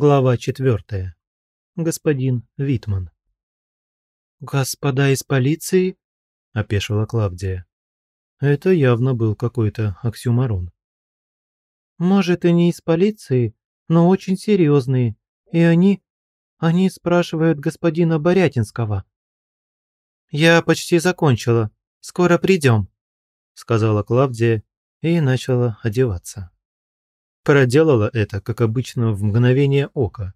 Глава четвертая. Господин Витман. «Господа из полиции?» – опешила Клавдия. Это явно был какой-то оксюмарон. «Может, и не из полиции, но очень серьезные, и они... они спрашивают господина Борятинского». «Я почти закончила. Скоро придем», – сказала Клавдия и начала одеваться. Проделала это, как обычно, в мгновение ока.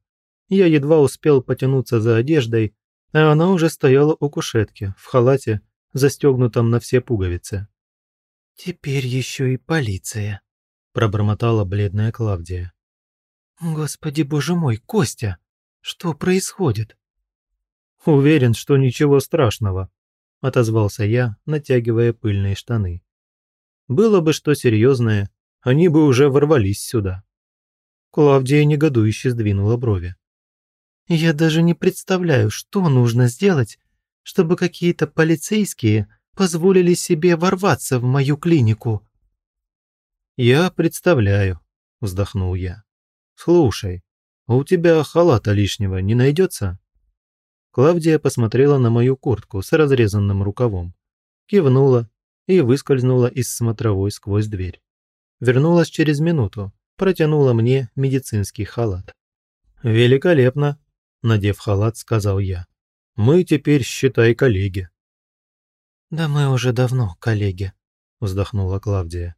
Я едва успел потянуться за одеждой, а она уже стояла у кушетки, в халате, застегнутом на все пуговицы. «Теперь еще и полиция», – пробормотала бледная Клавдия. «Господи боже мой, Костя! Что происходит?» «Уверен, что ничего страшного», – отозвался я, натягивая пыльные штаны. «Было бы что серьезное, они бы уже ворвались сюда. Клавдия негодующе сдвинула брови. «Я даже не представляю, что нужно сделать, чтобы какие-то полицейские позволили себе ворваться в мою клинику». «Я представляю», – вздохнул я. «Слушай, а у тебя халата лишнего не найдется?» Клавдия посмотрела на мою куртку с разрезанным рукавом, кивнула и выскользнула из смотровой сквозь дверь вернулась через минуту, протянула мне медицинский халат. «Великолепно», – надев халат, сказал я. «Мы теперь, считай, коллеги». «Да мы уже давно коллеги», – вздохнула Клавдия.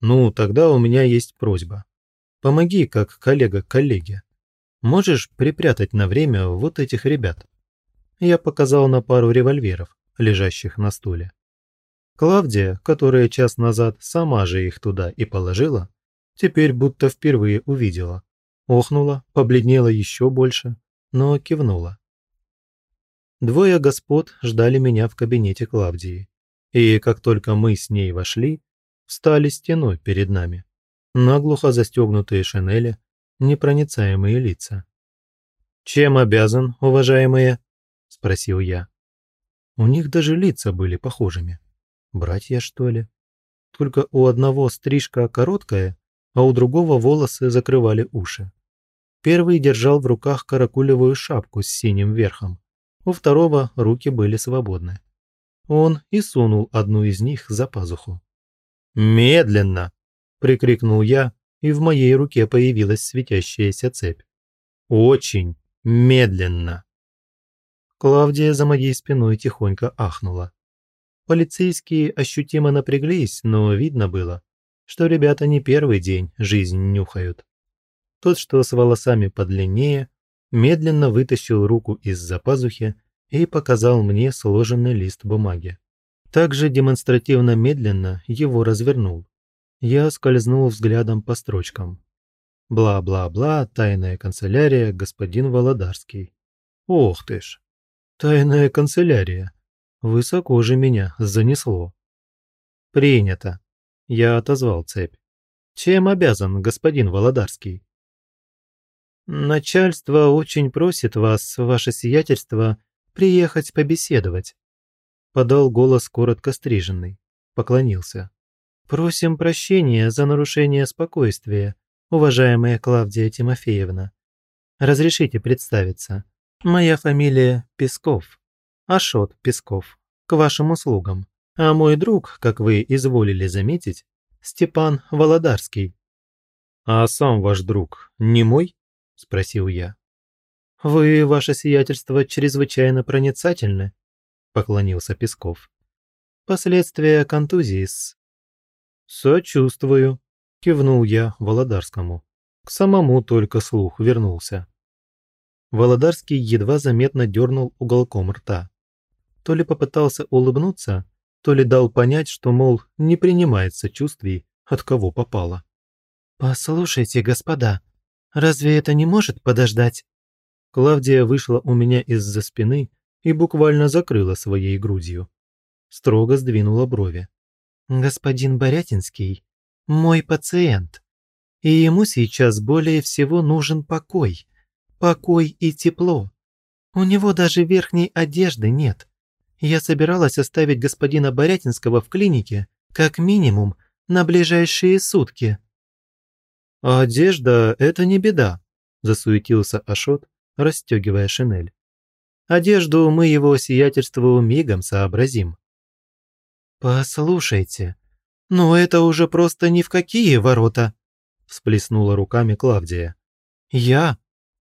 «Ну, тогда у меня есть просьба. Помоги, как коллега коллеге. Можешь припрятать на время вот этих ребят?» Я показал на пару револьверов, лежащих на стуле. Клавдия, которая час назад сама же их туда и положила, теперь будто впервые увидела. Охнула, побледнела еще больше, но кивнула. Двое господ ждали меня в кабинете Клавдии. И как только мы с ней вошли, встали стеной перед нами. Наглухо застегнутые шинели, непроницаемые лица. «Чем обязан, уважаемые?» – спросил я. У них даже лица были похожими. Братья, что ли? Только у одного стрижка короткая, а у другого волосы закрывали уши. Первый держал в руках каракулевую шапку с синим верхом. У второго руки были свободны. Он и сунул одну из них за пазуху. «Медленно!» – прикрикнул я, и в моей руке появилась светящаяся цепь. «Очень медленно!» Клавдия за моей спиной тихонько ахнула. Полицейские ощутимо напряглись, но видно было, что ребята не первый день жизнь нюхают. Тот, что с волосами подлиннее, медленно вытащил руку из-за пазухи и показал мне сложенный лист бумаги. Также демонстративно медленно его развернул. Я скользнул взглядом по строчкам. Бла-бла-бла, тайная канцелярия, господин Володарский. Ох ты ж, тайная канцелярия. Высоко же меня занесло. Принято. Я отозвал цепь. Чем обязан господин Володарский? Начальство очень просит вас, ваше сиятельство, приехать побеседовать. Подал голос коротко стриженный. Поклонился. Просим прощения за нарушение спокойствия, уважаемая Клавдия Тимофеевна. Разрешите представиться. Моя фамилия Песков. Ашот Песков, к вашим услугам. А мой друг, как вы изволили заметить, Степан Володарский». «А сам ваш друг не мой?» – спросил я. «Вы, ваше сиятельство, чрезвычайно проницательны», – поклонился Песков. «Последствия контузии с...» «Сочувствую», – кивнул я Володарскому. К самому только слух вернулся. Володарский едва заметно дернул уголком рта то ли попытался улыбнуться, то ли дал понять, что, мол, не принимает сочувствий, от кого попало. «Послушайте, господа, разве это не может подождать?» Клавдия вышла у меня из-за спины и буквально закрыла своей грудью. Строго сдвинула брови. «Господин Борятинский – мой пациент, и ему сейчас более всего нужен покой, покой и тепло. У него даже верхней одежды нет, я собиралась оставить господина Борятинского в клинике как минимум на ближайшие сутки. «Одежда – это не беда», – засуетился Ашот, расстегивая шинель. «Одежду мы его сиятельству мигом сообразим». «Послушайте, но это уже просто ни в какие ворота!» всплеснула руками Клавдия. «Я?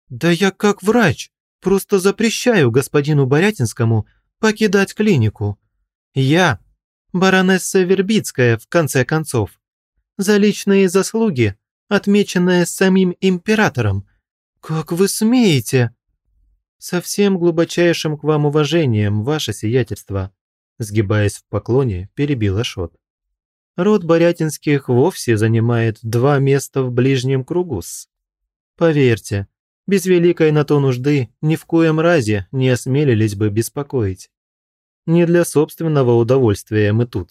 Да я как врач, просто запрещаю господину Борятинскому покидать клинику. Я, баронесса Вербицкая, в конце концов, за личные заслуги, отмеченная самим императором. Как вы смеете?» «Со всем глубочайшим к вам уважением, ваше сиятельство», сгибаясь в поклоне, перебил Ашот. «Род Борятинских вовсе занимает два места в ближнем кругу -с. Поверьте, без великой на то нужды ни в коем разе не осмелились бы беспокоить. Не для собственного удовольствия мы тут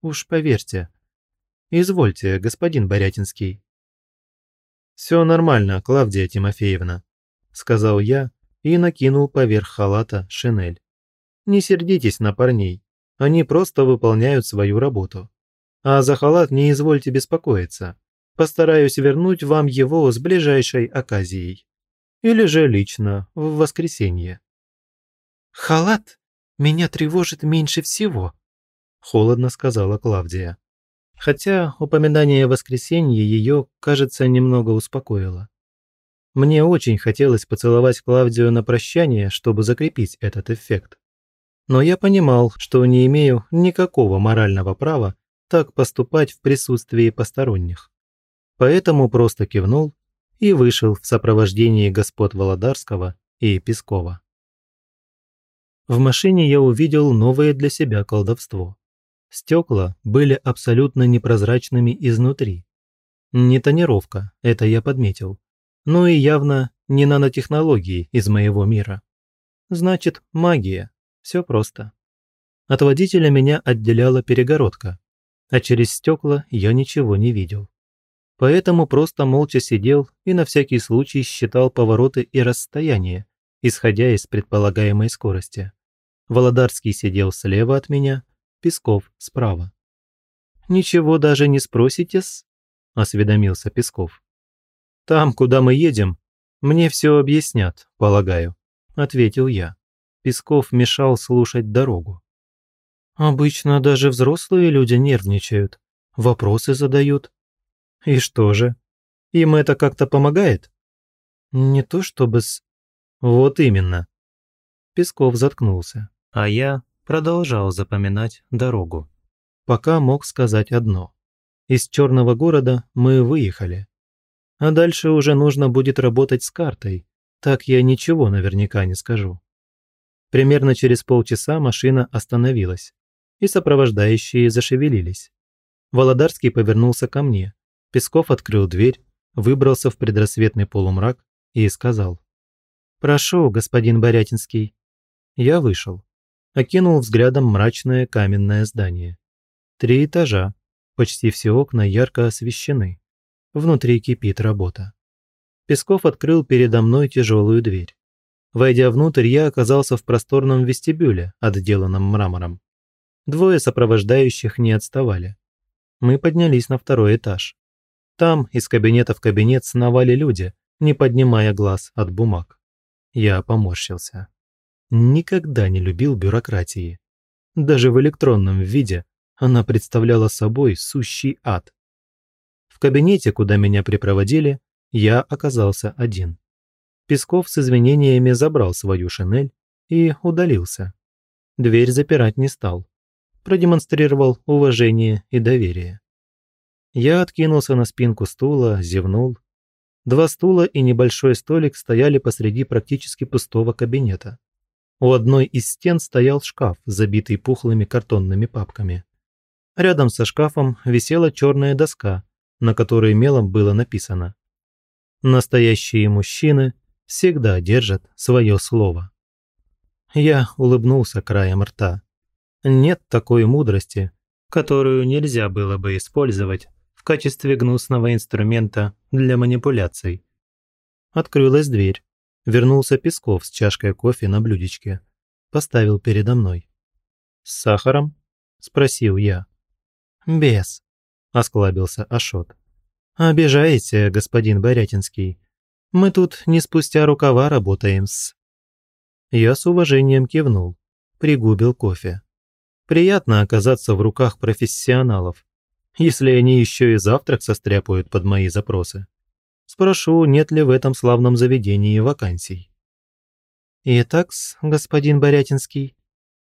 уж поверьте. Извольте, господин Борятинский». «Все нормально, Клавдия Тимофеевна», – сказал я и накинул поверх халата шинель. «Не сердитесь на парней, они просто выполняют свою работу. А за халат не извольте беспокоиться. Постараюсь вернуть вам его с ближайшей оказией. Или же лично, в воскресенье». «Халат меня тревожит меньше всего», – холодно сказала Клавдия хотя упоминание воскресенья ее, кажется, немного успокоило. Мне очень хотелось поцеловать Клавдию на прощание, чтобы закрепить этот эффект. Но я понимал, что не имею никакого морального права так поступать в присутствии посторонних. Поэтому просто кивнул и вышел в сопровождении господ Володарского и Пескова. В машине я увидел новое для себя колдовство. Стекла были абсолютно непрозрачными изнутри. Не тонировка, это я подметил. Но и явно не нанотехнологии из моего мира. Значит, магия. Все просто. От водителя меня отделяла перегородка, а через стекла я ничего не видел. Поэтому просто молча сидел и на всякий случай считал повороты и расстояние, исходя из предполагаемой скорости. Володарский сидел слева от меня, Песков справа. «Ничего даже не спросите-с?» – осведомился Песков. «Там, куда мы едем, мне все объяснят, полагаю», – ответил я. Песков мешал слушать дорогу. «Обычно даже взрослые люди нервничают, вопросы задают». «И что же? Им это как-то помогает?» «Не то чтобы с...» «Вот именно». Песков заткнулся, а я продолжал запоминать дорогу. Пока мог сказать одно. Из черного города мы выехали. А дальше уже нужно будет работать с картой, так я ничего наверняка не скажу. Примерно через полчаса машина остановилась, и сопровождающие зашевелились. Володарский повернулся ко мне. Песков открыл дверь, выбрался в предрассветный полумрак и сказал. «Прошу, господин Борятинский». Я вышел окинул взглядом мрачное каменное здание. Три этажа, почти все окна ярко освещены. Внутри кипит работа. Песков открыл передо мной тяжелую дверь. Войдя внутрь, я оказался в просторном вестибюле, отделанном мрамором. Двое сопровождающих не отставали. Мы поднялись на второй этаж. Там из кабинета в кабинет сновали люди, не поднимая глаз от бумаг. Я поморщился. Никогда не любил бюрократии. Даже в электронном виде она представляла собой сущий ад. В кабинете, куда меня припроводили, я оказался один. Песков с извинениями забрал свою шинель и удалился. Дверь запирать не стал. Продемонстрировал уважение и доверие. Я откинулся на спинку стула, зевнул. Два стула и небольшой столик стояли посреди практически пустого кабинета. У одной из стен стоял шкаф, забитый пухлыми картонными папками. Рядом со шкафом висела черная доска, на которой мелом было написано «Настоящие мужчины всегда держат свое слово». Я улыбнулся краем рта. Нет такой мудрости, которую нельзя было бы использовать в качестве гнусного инструмента для манипуляций. Открылась дверь. Вернулся Песков с чашкой кофе на блюдечке. Поставил передо мной. «С сахаром?» – спросил я. «Без», – осклабился Ашот. «Обижаете, господин Борятинский. Мы тут не спустя рукава работаем-с». Я с уважением кивнул, пригубил кофе. Приятно оказаться в руках профессионалов, если они еще и завтрак состряпают под мои запросы. Спрошу, нет ли в этом славном заведении вакансий. итак господин Борятинский».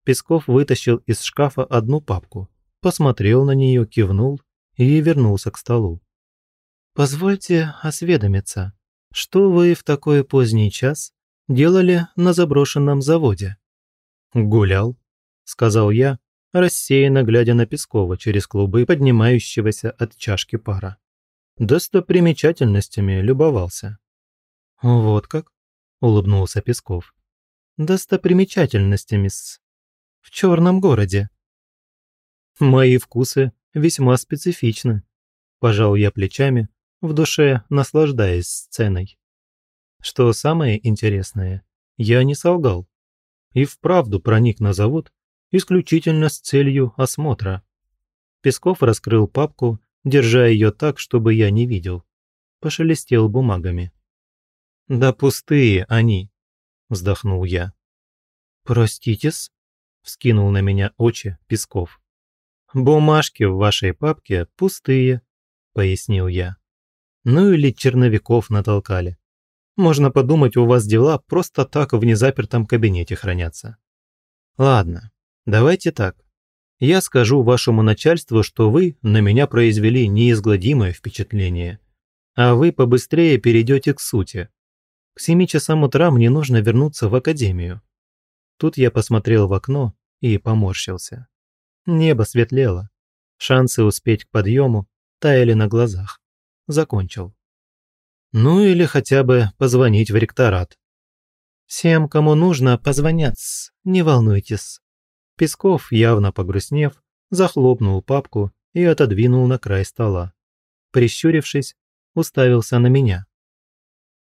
Песков вытащил из шкафа одну папку, посмотрел на нее, кивнул и вернулся к столу. «Позвольте осведомиться, что вы в такой поздний час делали на заброшенном заводе?» «Гулял», – сказал я, рассеянно глядя на Пескова через клубы поднимающегося от чашки пара. Достопримечательностями любовался. «Вот как?» – улыбнулся Песков. «Достопримечательностями-с. В черном городе». «Мои вкусы весьма специфичны», – пожал я плечами, в душе наслаждаясь сценой. Что самое интересное, я не солгал. И вправду проник на завод исключительно с целью осмотра. Песков раскрыл папку, держа ее так, чтобы я не видел. Пошелестел бумагами. «Да пустые они!» – вздохнул я. «Проститесь?» – вскинул на меня очи Песков. «Бумажки в вашей папке пустые», – пояснил я. «Ну или черновиков натолкали. Можно подумать, у вас дела просто так в незапертом кабинете хранятся. Ладно, давайте так. Я скажу вашему начальству, что вы на меня произвели неизгладимое впечатление, а вы побыстрее перейдете к сути. К семи часам утра мне нужно вернуться в академию. Тут я посмотрел в окно и поморщился. Небо светлело. Шансы успеть к подъему таяли на глазах. Закончил. Ну или хотя бы позвонить в ректорат. Всем, кому нужно, позвонят, не волнуйтесь. Песков, явно погрустнев, захлопнул папку и отодвинул на край стола. Прищурившись, уставился на меня.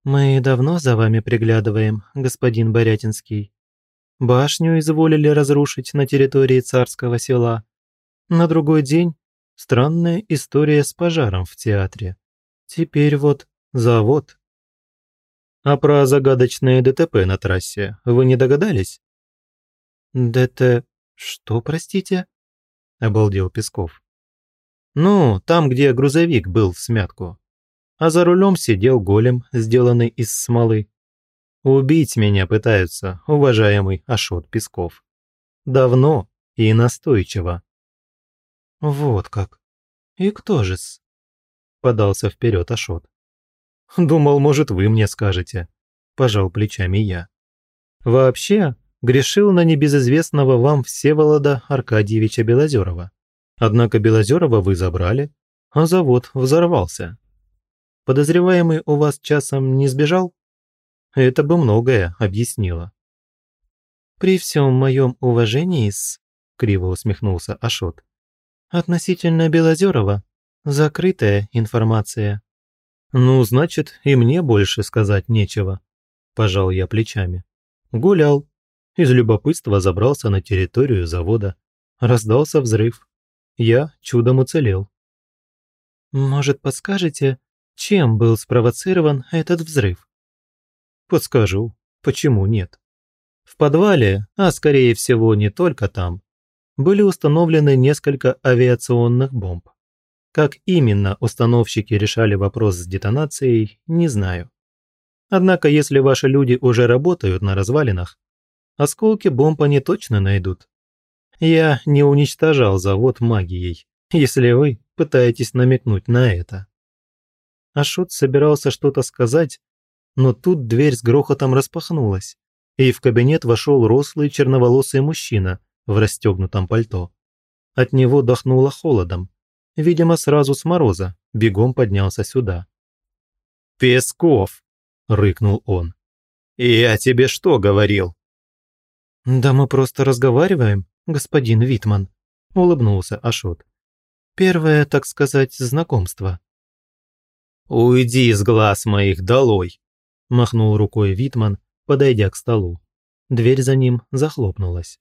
«Мы давно за вами приглядываем, господин Борятинский. Башню изволили разрушить на территории царского села. На другой день странная история с пожаром в театре. Теперь вот Завод. А про загадочное ДТП на трассе вы не догадались? ДТ... что, простите? Обалдел Песков. Ну, там, где грузовик был в смятку. А за рулем сидел голем, сделанный из смолы. Убить меня пытаются, уважаемый Ашот Песков. Давно и настойчиво. Вот как. И кто же-с? Подался вперед Ашот. Думал, может, вы мне скажете. Пожал плечами я. Вообще, грешил на небезызвестного вам Всеволода Аркадьевича Белозерова. Однако Белозерова вы забрали, а завод взорвался. Подозреваемый у вас часом не сбежал? Это бы многое объяснило. «При всем моем уважении, с...» – криво усмехнулся Ашот. «Относительно Белозерова закрытая информация. «Ну, значит, и мне больше сказать нечего», – пожал я плечами. Гулял. Из любопытства забрался на территорию завода. Раздался взрыв. Я чудом уцелел. «Может, подскажете, чем был спровоцирован этот взрыв?» «Подскажу. Почему нет?» В подвале, а скорее всего не только там, были установлены несколько авиационных бомб. Как именно установщики решали вопрос с детонацией, не знаю. Однако, если ваши люди уже работают на развалинах, осколки бомб они точно найдут. Я не уничтожал завод магией, если вы пытаетесь намекнуть на это. Ашот собирался что-то сказать, но тут дверь с грохотом распахнулась, и в кабинет вошел рослый черноволосый мужчина в расстегнутом пальто. От него дохнуло холодом, видимо, сразу с мороза, бегом поднялся сюда. «Песков!» – рыкнул он. «Я тебе что говорил?» «Да мы просто разговариваем, господин Витман», – улыбнулся Ашот. «Первое, так сказать, знакомство». «Уйди из глаз моих долой!» – махнул рукой Витман, подойдя к столу. Дверь за ним захлопнулась.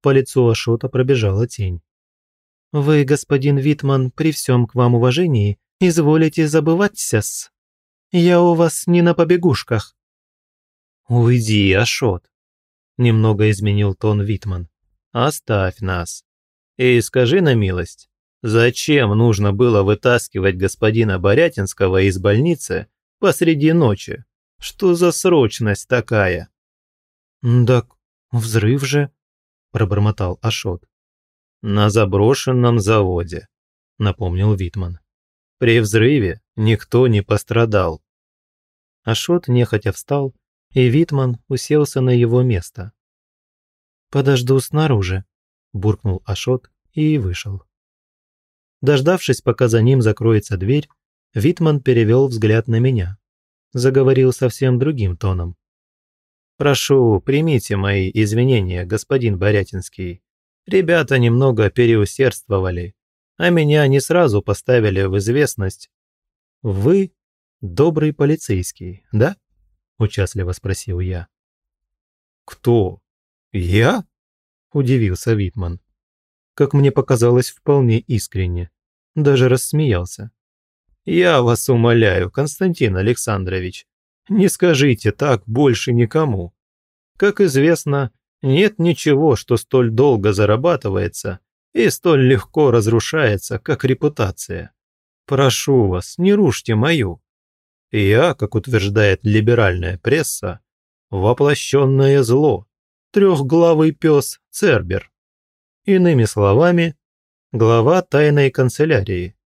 По лицу Ашота пробежала тень. Вы, господин Витман, при всем к вам уважении, изволите забываться-с. Я у вас не на побегушках». «Уйди, Ашот», – немного изменил тон Витман. «Оставь нас. И скажи на милость, зачем нужно было вытаскивать господина Борятинского из больницы посреди ночи? Что за срочность такая?» «Так взрыв же», – пробормотал Ашот. «На заброшенном заводе», – напомнил Витман. «При взрыве никто не пострадал». Ашот нехотя встал, и Витман уселся на его место. «Подожду снаружи», – буркнул Ашот и вышел. Дождавшись, пока за ним закроется дверь, Витман перевел взгляд на меня. Заговорил совсем другим тоном. «Прошу, примите мои извинения, господин Борятинский. Ребята немного переусердствовали, а меня не сразу поставили в известность. Вы добрый полицейский, да? Участливо спросил я. Кто? Я? Удивился Витман. Как мне показалось, вполне искренне. Даже рассмеялся. Я вас умоляю, Константин Александрович, не скажите так больше никому. Как известно, нет ничего, что столь долго зарабатывается и столь легко разрушается, как репутация. Прошу вас, не рушьте мою. Я, как утверждает либеральная пресса, воплощенное зло, трехглавый пес Цербер. Иными словами, глава тайной канцелярии.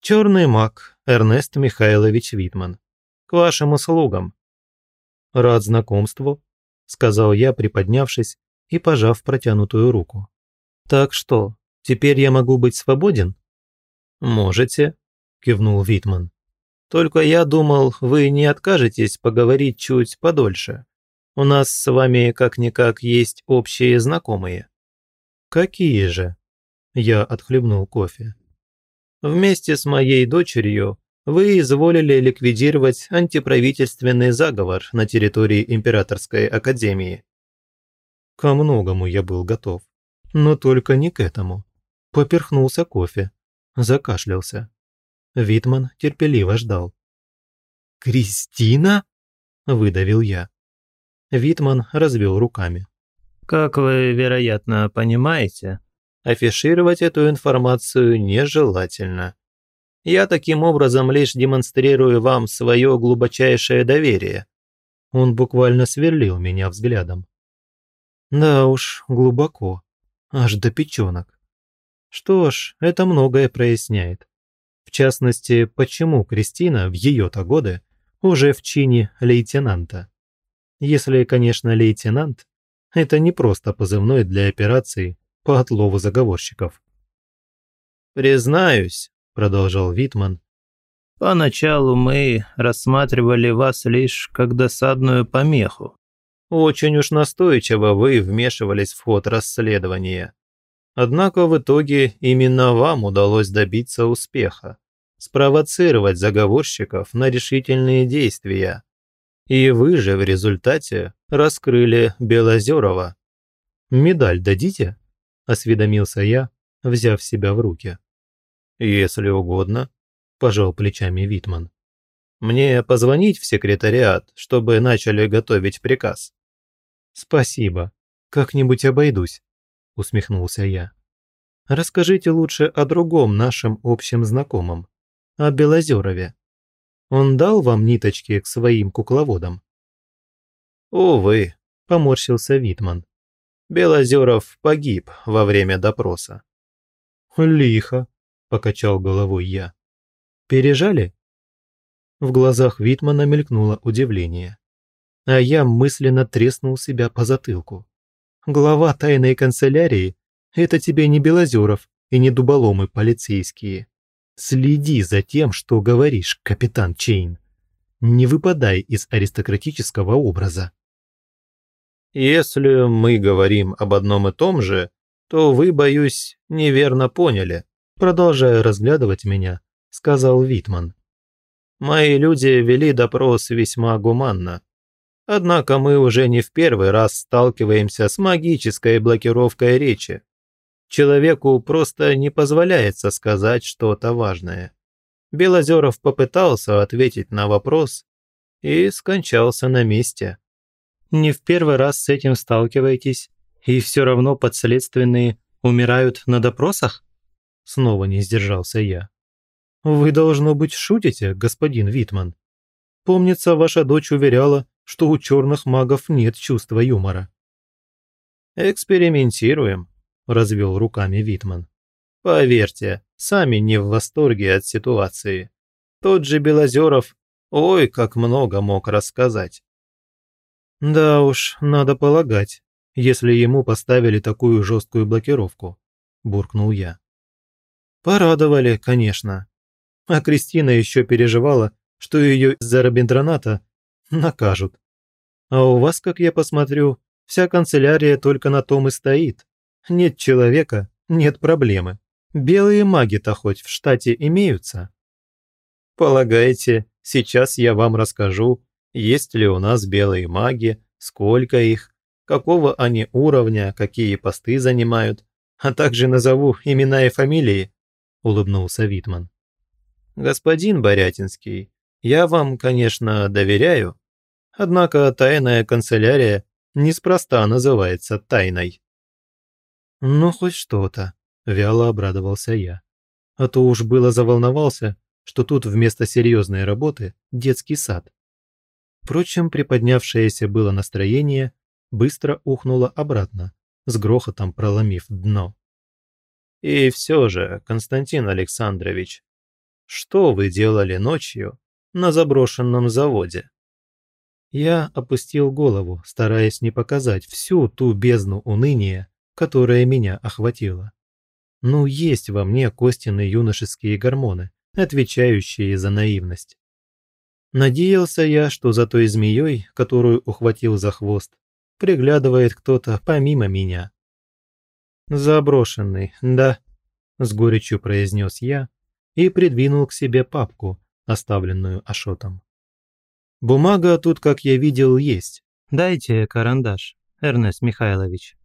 Черный маг Эрнест Михайлович Витман. К вашим услугам. Рад знакомству, – сказал я, приподнявшись и пожав протянутую руку. «Так что, теперь я могу быть свободен?» «Можете», – кивнул Витман. «Только я думал, вы не откажетесь поговорить чуть подольше. У нас с вами как-никак есть общие знакомые». «Какие же?» Я отхлебнул кофе. «Вместе с моей дочерью вы изволили ликвидировать антиправительственный заговор на территории Императорской Академии. Ко многому я был готов, но только не к этому. Поперхнулся кофе, закашлялся. Витман терпеливо ждал. «Кристина?» – выдавил я. Витман развел руками. «Как вы, вероятно, понимаете, афишировать эту информацию нежелательно. Я таким образом лишь демонстрирую вам свое глубочайшее доверие». Он буквально сверлил меня взглядом. Да уж, глубоко. Аж до печенок. Что ж, это многое проясняет. Частности, почему Кристина в ее-то годы уже в чине лейтенанта. Если, конечно, лейтенант – это не просто позывной для операции по отлову заговорщиков. «Признаюсь, продолжал Витман. Поначалу мы рассматривали вас лишь как досадную помеху. Очень уж настойчиво вы вмешивались в ход расследования. Однако в итоге именно вам удалось добиться успеха, спровоцировать заговорщиков на решительные действия. И вы же в результате раскрыли Белозерова. «Медаль дадите?» – осведомился я, взяв себя в руки. «Если угодно», – пожал плечами Витман. «Мне позвонить в секретариат, чтобы начали готовить приказ?» «Спасибо. Как-нибудь обойдусь», – усмехнулся я. «Расскажите лучше о другом нашем общем знакомом, о Белозерове. Он дал вам ниточки к своим кукловодам?» «Увы», – поморщился Витман. Белозеров погиб во время допроса. «Лихо», – покачал головой я. «Пережали?» В глазах Витмана мелькнуло удивление. А я мысленно треснул себя по затылку. «Глава тайной канцелярии – это тебе не Белозеров и не дуболомы полицейские. Следи за тем, что говоришь, капитан Чейн. Не выпадай из аристократического образа». «Если мы говорим об одном и том же, то вы, боюсь, неверно поняли», продолжая разглядывать меня, сказал Витман. «Мои люди вели допрос весьма гуманно. Однако мы уже не в первый раз сталкиваемся с магической блокировкой речи. Человеку просто не позволяется сказать что-то важное. Белозеров попытался ответить на вопрос и скончался на месте. Не в первый раз с этим сталкиваетесь, и все равно подследственные умирают на допросах? Снова не сдержался я. Вы, должно быть, шутите, господин Витман. Помнится, ваша дочь уверяла, что у черных магов нет чувства юмора. «Экспериментируем», – развел руками Витман. «Поверьте, сами не в восторге от ситуации. Тот же Белозеров, ой, как много мог рассказать». «Да уж, надо полагать, если ему поставили такую жесткую блокировку», – буркнул я. «Порадовали, конечно. А Кристина еще переживала, что ее из-за Робиндраната накажут. А у вас, как я посмотрю, вся канцелярия только на том и стоит. Нет человека, нет проблемы. Белые маги-то хоть в штате имеются? Полагаете, сейчас я вам расскажу, есть ли у нас белые маги, сколько их, какого они уровня, какие посты занимают, а также назову имена и фамилии, улыбнулся Витман. Господин Борятинский, я вам, конечно, доверяю, однако тайная канцелярия неспроста называется тайной. Ну, хоть что-то, вяло обрадовался я. А то уж было заволновался, что тут вместо серьезной работы детский сад. Впрочем, приподнявшееся было настроение быстро ухнуло обратно, с грохотом проломив дно. И все же, Константин Александрович, что вы делали ночью на заброшенном заводе?» Я опустил голову, стараясь не показать всю ту бездну уныния, которая меня охватила. Ну, есть во мне Костины юношеские гормоны, отвечающие за наивность. Надеялся я, что за той змеей, которую ухватил за хвост, приглядывает кто-то помимо меня. «Заброшенный, да», – с горечью произнес я, и придвинул к себе папку, оставленную Ашотом. «Бумага тут, как я видел, есть. Дайте карандаш, Эрнест Михайлович».